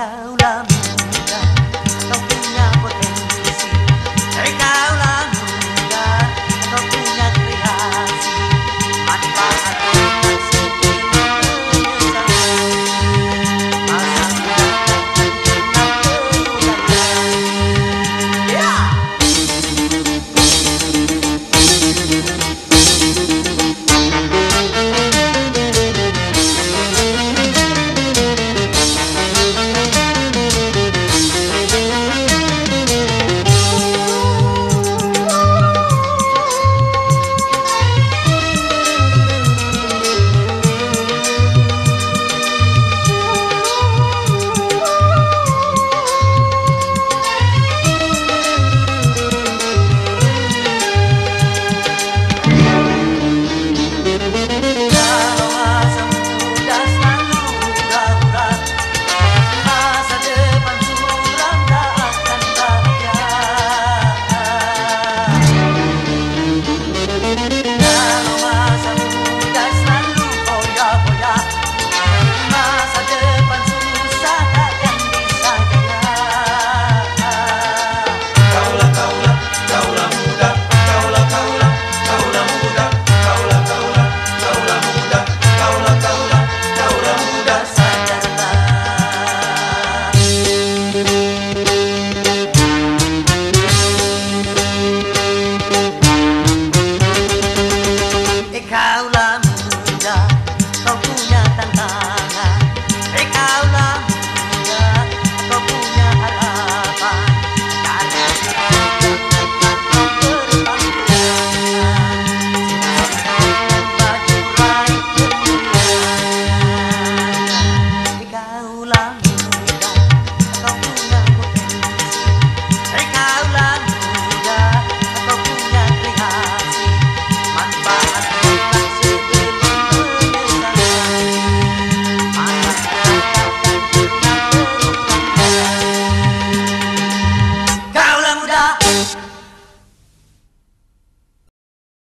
kau lama